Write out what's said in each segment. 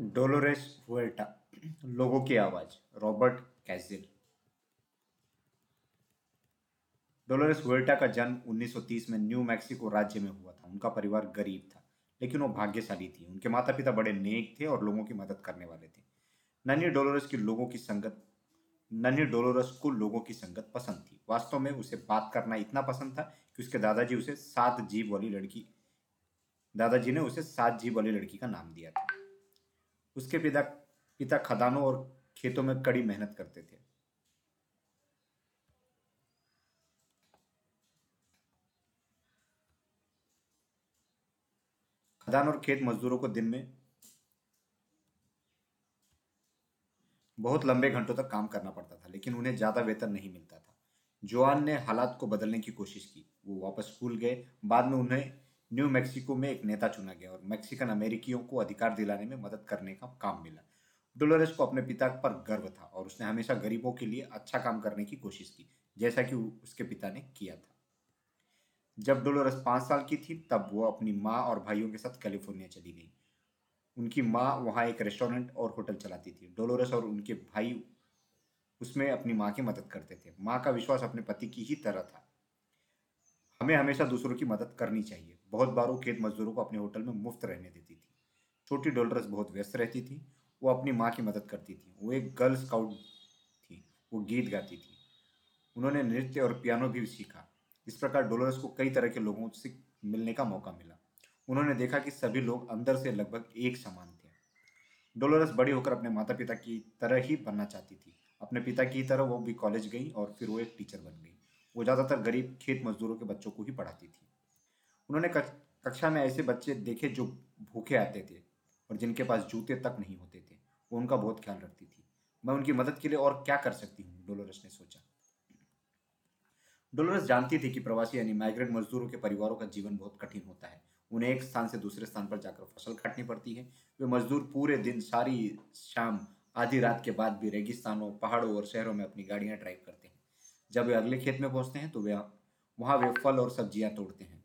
Dolores हुएर्टा लोगों की आवाज़, रॉबर्ट कैजिल। डोलोरेस हुएर्टा का जन्म 1930 में न्यू मैक्सिको राज्य में हुआ था। उनका परिवार गरीब था, लेकिन वो भाग्यशाली थी। उनके माता पिता बड़े नेक थे और लोगों की मदद करने वाले थे। नन्ही डोलोरस की लोगों की संगत, नन्ही डोलोरस को लोगों की संगत पसंद थी। वास्तव में उसे बात करना इतना पसंद था कि उसके दादाजी उसे सात जीव वाली लड़की, दादाजी ने उसे सात जीव वाली लड़की का नाम दिया था। उसके पिता पिता खदानों और खेतों में कड़ी मेहनत करते थे। खदान और खेत मजदूरों को दिन में बहुत लंबे घंटों तक काम करना पड़ता था, लेकिन उन्हें ज़्यादा वेतन नहीं मिलता था। जोआन ने हालात को बदलने की कोशिश की। वो वापस स्कूल गए। बाद में उन्हें न्यू मैक्सिको में एक नेता चुना गया और मैक्सिकन अमेरिकियों को अधिकार दिलाने में मदद करने का काम मिला। डोलोरेस को अपने पिता पर गर्व था और उसने हमेशा गरीबों के लिए अच्छा काम करने की कोशिश की, जैसा कि उसके पिता ने किया था। जब डोलोरस पाँच साल की थी, तब वो अपनी माँ और भाइयों के साथ कैलिफ़ोर्निया चली गई। उनकी माँ वहाँ एक रेस्टोरेंट और होटल चलाती थी। डोलोरस और उनके भाई उसमें अपनी माँ की मदद करते थे। माँ का विश्वास अपने पति की ही तरह था। हमें हमेशा दूसरों की मदद करनी चाहिए। बहुत बार वो खेत मजदूरों को अपने होटल में मुफ़्त रहने देती थी। छोटी डोलरस बहुत व्यस्त रहती थी। वो अपनी माँ की मदद करती थी। वो एक गर्ल स्काउट थी। वो गीत गाती थी। उन्होंने नृत्य और पियानो भी सीखा। इस प्रकार डोलरस को कई तरह के लोगों से मिलने का मौका मिला। उन्होंने देखा कि सभी लोग अंदर से लगभग एक समान थे। डोलोरस बड़ी होकर अपने माता पिता की तरह ही बनना चाहती थी। अपने पिता की तरह वो भी कॉलेज गई और फिर वो एक टीचर बन गई। वो ज़्यादातर गरीब खेत मजदूरों के बच्चों को ही पढ़ाती थी। उन्होंने कक्षा में ऐसे बच्चे देखे जो भूखे आते थे और जिनके पास जूते तक नहीं होते थे। वो उनका बहुत ख्याल रखती थी। मैं उनकी मदद के लिए और क्या कर सकती हूँ? डोलोरस ने सोचा। डोलोरस जानती थी कि प्रवासी यानी माइग्रेंट मजदूरों के परिवारों का जीवन बहुत कठिन होता है। उन्हें एक स्थान से दूसरे स्थान पर जाकर फ़सल काटनी पड़ती है। वे मजदूर पूरे दिन सारी शाम, आधी रात के बाद भी रेगिस्तानों, पहाड़ों और शहरों में अपनी गाड़ियाँ ड्राइव करते हैं। जब वे अगले खेत में पहुँचते हैं तो वे वहाँ वे फल और सब्ज़ियाँ तोड़ते हैं।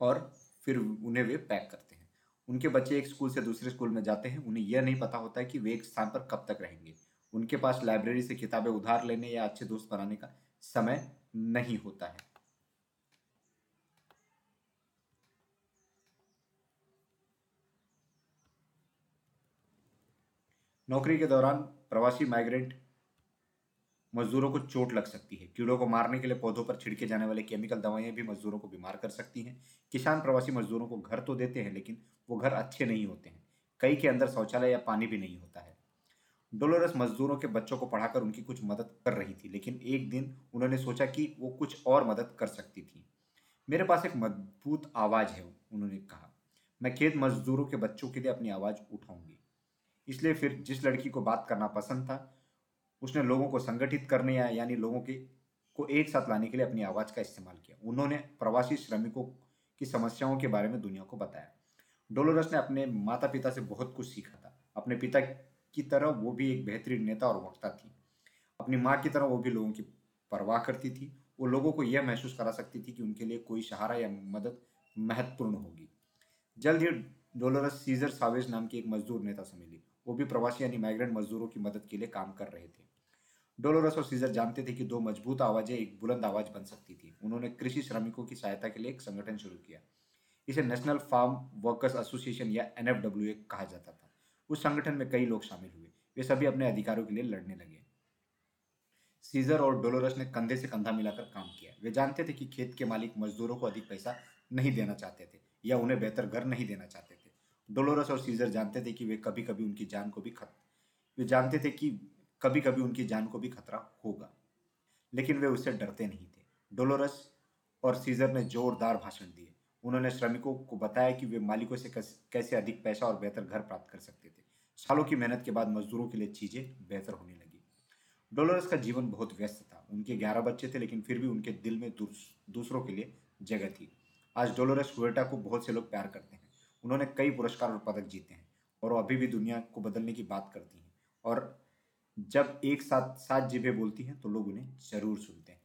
और फिर उन्हें वे पैक करते हैं। उनके बच्चे एक स्कूल से दूसरे स्कूल में जाते हैं। उन्हें यह नहीं पता होता है कि वे एक स्थान पर कब तक रहेंगे। उनके पास लाइब्रेरी से किताबें उधार लेने या अच्छे दोस्त बनाने का समय नहीं होता है। नौकरी के दौरान प्रवासी माइग्रेंट मजदूरों को चोट लग सकती है। कीड़ों को मारने के लिए पौधों पर छिड़के जाने वाले केमिकल दवाएँ भी मजदूरों को बीमार कर सकती हैं। किसान प्रवासी मजदूरों को घर तो देते हैं, लेकिन वो घर अच्छे नहीं होते हैं। कई के अंदर शौचालय या पानी भी नहीं होता है। डोलोरस मजदूरों के बच्चों को पढ़ाकर उनकी कुछ मदद कर रही थी, लेकिन एक दिन उन्होंने सोचा कि वो कुछ और मदद कर सकती थी। मेरे पास एक मज़बूत आवाज़ है, उन्होंने कहा। मैं खेत मजदूरों के बच्चों के लिए अपनी आवाज़ उठाऊँगी। इसलिए फिर जिस लड़की को बात करना पसंद था, उसने लोगों को संगठित करने या, यानी लोगों के, को एक साथ लाने के लिए अपनी आवाज़ का इस्तेमाल किया। उन्होंने प्रवासी श्रमिकों की समस्याओं के बारे में दुनिया को बताया। डोलोरस ने अपने माता पिता से बहुत कुछ सीखा था। अपने पिता की तरह वो भी एक बेहतरीन नेता और वक्ता थी। अपनी माँ की तरह वो भी लोगों की परवाह करती थी। वो लोगों को यह महसूस करा सकती थी कि उनके लिए कोई सहारा या मदद महत्वपूर्ण होगी। जल्द ही डोलोरस सीजर सावेज नाम की एक मजदूर नेता से मिली। वो भी प्रवासी यानी माइग्रेंट मजदूरों की मदद के लिए काम कर रहे थे। डोलोरस और सीजर जानते थे कि दो मज़बूत आवाज़ें एक बुलंद आवाज़ बन सकती थी। उन्होंने कृषि श्रमिकों की सहायता के लिए एक संगठन शुरू किया। इसे नेशनल फार्म वर्कर्स एसोसिएशन या एन कहा जाता था। उस संगठन में कई लोग शामिल हुए। वे सभी अपने अधिकारों के लिए लड़ने लगे। सीजर और डोलोरस ने कंधे से कंधा मिलाकर काम किया। वे जानते थे कि खेत के मालिक मजदूरों को अधिक पैसा नहीं देना चाहते थे या उन्हें बेहतर घर नहीं देना चाहते थे। डोलोरस और सीजर जानते थे कि वे कभी कभी उनकी जान को भी खत, वे जानते थे कि कभी कभी उनकी जान को भी खतरा होगा, लेकिन वे उससे डरते नहीं थे। डोलोरस और सीजर ने जोरदार भाषण दिए। उन्होंने श्रमिकों को बताया कि वे मालिकों से कैसे अधिक पैसा और बेहतर घर प्राप्त कर सकते थे। सालों की मेहनत के बाद मजदूरों के लिए चीज़ें बेहतर होने लगी। डोलोरस का जीवन बहुत व्यस्त था। उनके ग्यारह बच्चे थे, लेकिन फिर भी उनके दिल में दूसरों के लिए जगह थी। आज डोलोरस हुएटा को बहुत से लोग प्यार करते हैं। उन्होंने कई पुरस्कार और पदक जीते हैं और वो अभी भी दुनिया को बदलने की बात करती हैं। और जब एक साथ, सात जीभें बोलती हैं तो लोग उन्हें ज़रूर सुनते हैं।